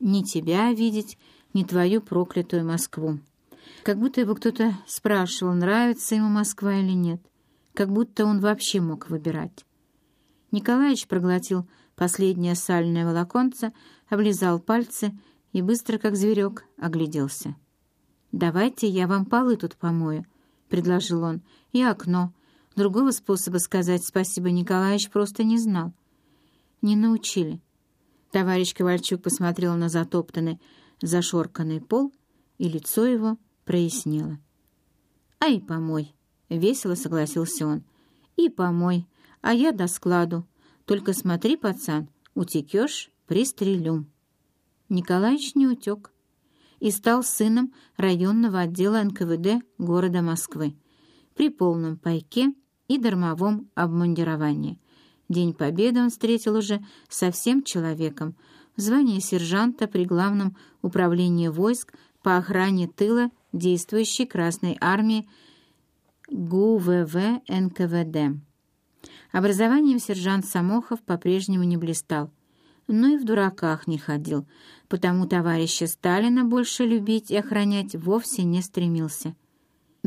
ни тебя видеть, ни твою проклятую Москву. Как будто его кто-то спрашивал, нравится ему Москва или нет. Как будто он вообще мог выбирать. Николаевич проглотил последнее сальное волоконце, облизал пальцы и быстро, как зверек, огляделся. «Давайте я вам полы тут помою», — предложил он, — «и окно. Другого способа сказать спасибо Николаевич просто не знал». «Не научили». Товарищ Ковальчук посмотрел на затоптанный, зашорканный пол, и лицо его прояснило. «А и помой», — весело согласился он. «И помой, а я до складу. Только смотри, пацан, утекешь — пристрелю». Николаевич не утек и стал сыном районного отдела НКВД города Москвы при полном пайке и дармовом обмундировании. День Победы он встретил уже совсем человеком, в звании сержанта при Главном управлении войск по охране тыла действующей Красной Армии ГУВВ НКВД. Образованием сержант Самохов по-прежнему не блистал, но и в дураках не ходил, потому товарища Сталина больше любить и охранять вовсе не стремился.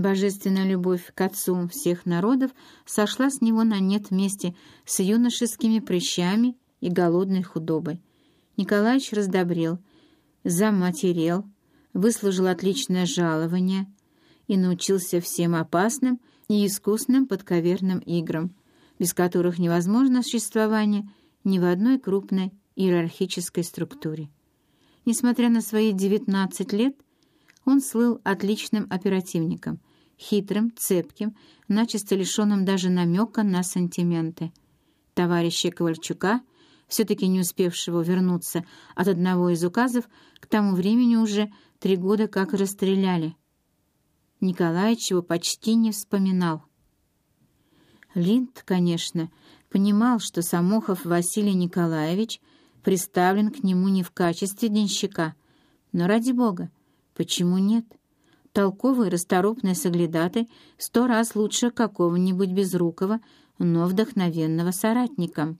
Божественная любовь к отцу всех народов сошла с него на нет вместе с юношескими прыщами и голодной худобой. Николаевич раздобрел, заматерел, выслужил отличное жалование и научился всем опасным и искусным подковерным играм, без которых невозможно существование ни в одной крупной иерархической структуре. Несмотря на свои 19 лет, он слыл отличным оперативником, хитрым, цепким, начисто лишенным даже намека на сантименты. Товарища Ковальчука, все-таки не успевшего вернуться от одного из указов, к тому времени уже три года как расстреляли. Николаевич его почти не вспоминал. Линд, конечно, понимал, что Самохов Василий Николаевич приставлен к нему не в качестве денщика, но, ради бога, почему нет? Толковый расторопный соглядатый сто раз лучше какого-нибудь безрукого, но вдохновенного соратника.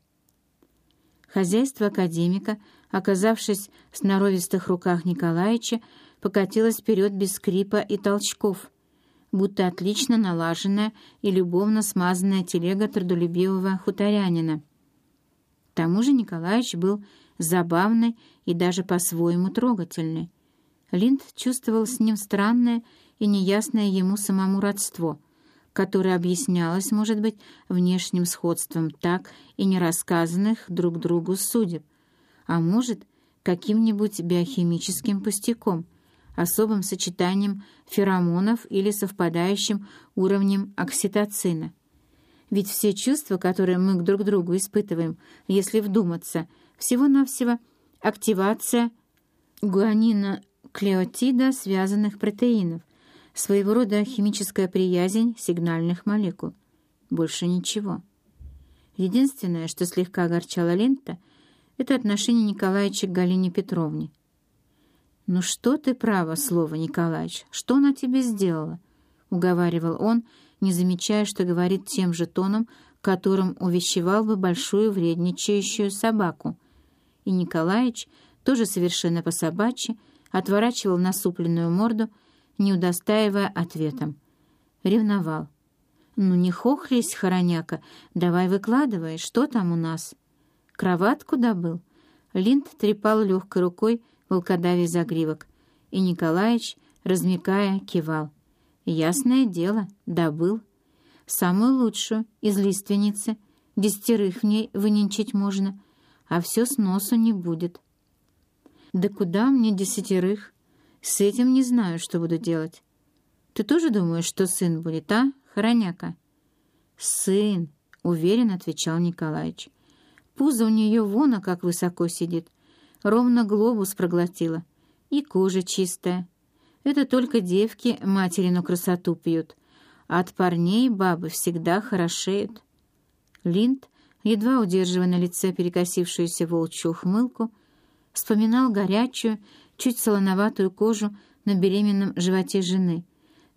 Хозяйство академика, оказавшись в сноровистых руках Николаевича, покатилось вперед без скрипа и толчков — будто отлично налаженная и любовно смазанная телега трудолюбивого хуторянина. К тому же Николаевич был забавный и даже по-своему трогательный. Линд чувствовал с ним странное и неясное ему самому родство, которое объяснялось, может быть, внешним сходством так и не рассказанных друг другу судеб, а может, каким-нибудь биохимическим пустяком — особым сочетанием феромонов или совпадающим уровнем окситоцина. Ведь все чувства, которые мы друг к другу испытываем, если вдуматься, всего-навсего активация гуаниноклеотида связанных протеинов, своего рода химическая приязнь сигнальных молекул. Больше ничего. Единственное, что слегка огорчало Лента, это отношение Николаевича к Галине Петровне. «Ну что ты, право, слово, Николаевич, что она тебе сделала?» — уговаривал он, не замечая, что говорит тем же тоном, которым увещевал бы большую вредничающую собаку. И Николаевич, тоже совершенно по-собачьи, отворачивал насупленную морду, не удостаивая ответом. Ревновал. «Ну не хохлись, хороняка, давай выкладывай, что там у нас?» «Кроватку добыл?» Линд трепал легкой рукой волкодавий загривок, и Николаевич, размекая, кивал. «Ясное дело, добыл. Самую лучшую из лиственницы, десятерых в ней выненчить можно, а все с носу не будет». «Да куда мне десятерых? С этим не знаю, что буду делать. Ты тоже думаешь, что сын будет, а, хороняка?» «Сын», — уверенно отвечал Николаевич. «Пузо у нее вон, а как высоко сидит» ровно глобус проглотила. И кожа чистая. Это только девки материну красоту пьют, а от парней бабы всегда хорошеют. Линд, едва удерживая на лице перекосившуюся волчью ухмылку, вспоминал горячую, чуть солоноватую кожу на беременном животе жены,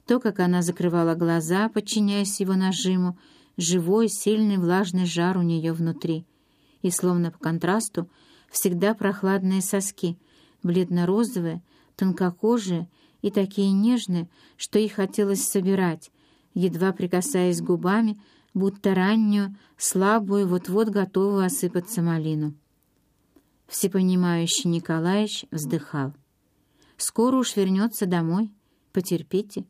то, как она закрывала глаза, подчиняясь его нажиму, живой, сильный влажный жар у нее внутри, и, словно по контрасту, всегда прохладные соски, бледно-розовые, тонкокожие и такие нежные, что их хотелось собирать, едва прикасаясь губами, будто раннюю, слабую, вот-вот готовую осыпаться малину. Всепонимающий Николаевич вздыхал. «Скоро уж вернется домой. Потерпите.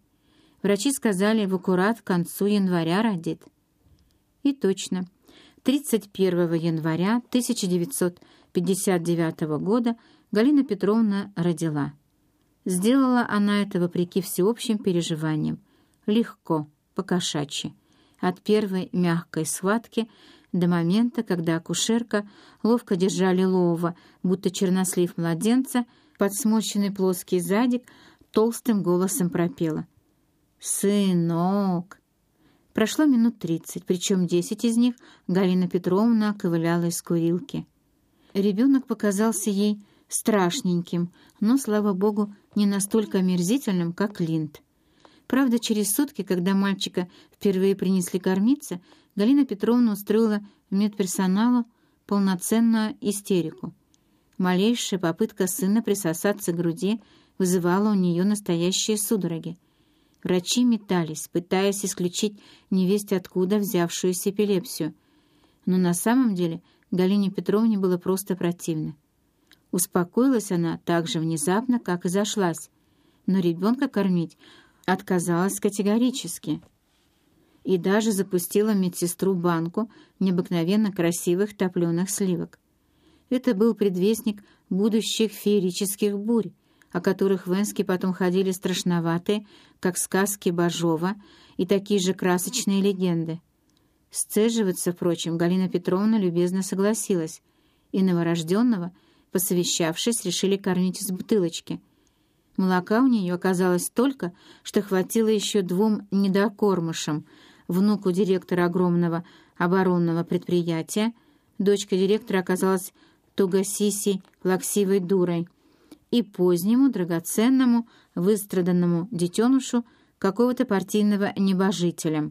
Врачи сказали, в аккурат к концу января родит». И точно, 31 января 1959 года Галина Петровна родила. Сделала она это вопреки всеобщим переживаниям. Легко, по-кошачьи. От первой мягкой схватки до момента, когда акушерка, ловко держа лилового, будто чернослив младенца, под сморщенный плоский задик, толстым голосом пропела. «Сынок!» Прошло минут тридцать, причем десять из них Галина Петровна ковыляла из курилки. Ребенок показался ей страшненьким, но, слава богу, не настолько омерзительным, как Линд. Правда, через сутки, когда мальчика впервые принесли кормиться, Галина Петровна устроила медперсоналу полноценную истерику. Малейшая попытка сына присосаться к груди вызывала у нее настоящие судороги. Врачи метались, пытаясь исключить невесть откуда взявшуюся эпилепсию. Но на самом деле Галине Петровне было просто противно. Успокоилась она так же внезапно, как и зашлась, но ребенка кормить отказалась категорически и даже запустила медсестру банку необыкновенно красивых топленых сливок. Это был предвестник будущих феерических бурь, о которых в Энске потом ходили страшноватые, как сказки Бажова, и такие же красочные легенды. Сцеживаться, впрочем, Галина Петровна любезно согласилась, и новорожденного, посовещавшись, решили кормить из бутылочки. Молока у нее оказалось столько, что хватило еще двум недокормышам, внуку директора огромного оборонного предприятия, дочка директора оказалась тугосисей, плаксивой дурой, и позднему, драгоценному, выстраданному детенышу какого-то партийного небожителя,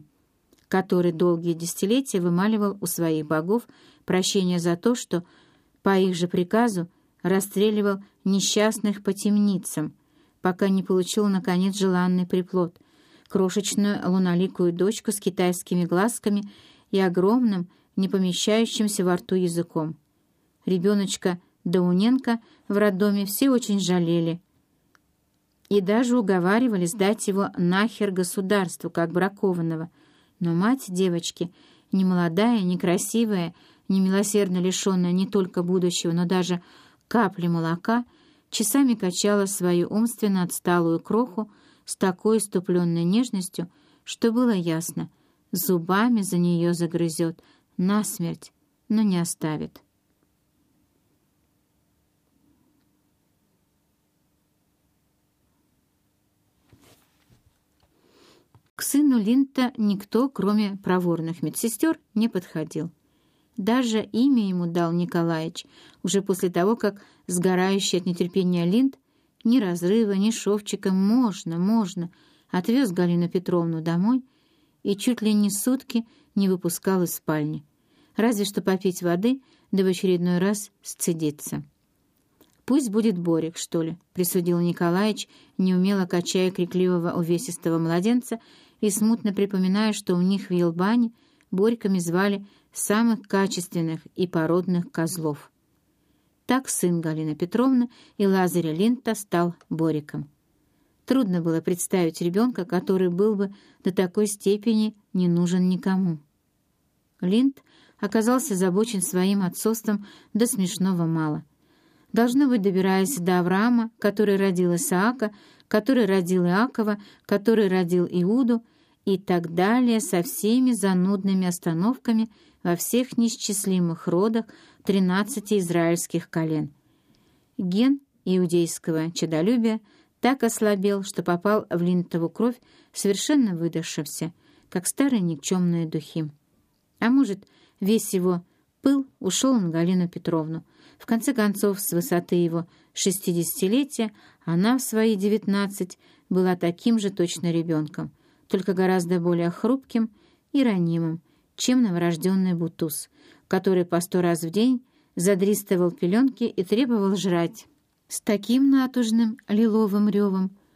который долгие десятилетия вымаливал у своих богов прощение за то, что, по их же приказу, расстреливал несчастных по темницам, пока не получил, наконец, желанный приплод — крошечную луноликую дочку с китайскими глазками и огромным, не помещающимся во рту языком. Ребеночка Дауненко в роддоме все очень жалели и даже уговаривали сдать его нахер государству, как бракованного. Но мать девочки, не молодая, не красивая, не милосердно лишенная не только будущего, но даже капли молока, часами качала свою умственно отсталую кроху с такой иступленной нежностью, что было ясно, зубами за нее загрызет, насмерть, но не оставит. К сыну Линта никто, кроме проворных медсестер, не подходил. Даже имя ему дал Николаевич, уже после того, как сгорающий от нетерпения Линд ни разрыва, ни шовчика «можно, можно» отвез Галину Петровну домой и чуть ли не сутки не выпускал из спальни. Разве что попить воды, да в очередной раз сцедиться. «Пусть будет Борик, что ли», — присудил Николаевич, неумело качая крикливого увесистого младенца и смутно припоминая, что у них в Елбане Борьками звали самых качественных и породных козлов. Так сын Галины Петровны и Лазаря Линта стал Бориком. Трудно было представить ребенка, который был бы до такой степени не нужен никому. Линд оказался забочен своим отцовством до смешного мало. Должно быть, добираясь до Авраама, который родил Исаака, который родил Иакова, который родил Иуду, и так далее со всеми занудными остановками во всех неисчислимых родах тринадцати израильских колен. Ген иудейского чадолюбия так ослабел, что попал в линтову кровь, совершенно выдохшимся, как старые никчемные духи. А может, весь его пыл ушел на Галину Петровну. В конце концов, с высоты его шестидесятилетия она в свои девятнадцать была таким же точно ребенком — только гораздо более хрупким и ранимым, чем новорожденный бутуз, который по сто раз в день задристывал пеленки и требовал жрать, с таким натужным лиловым ревом,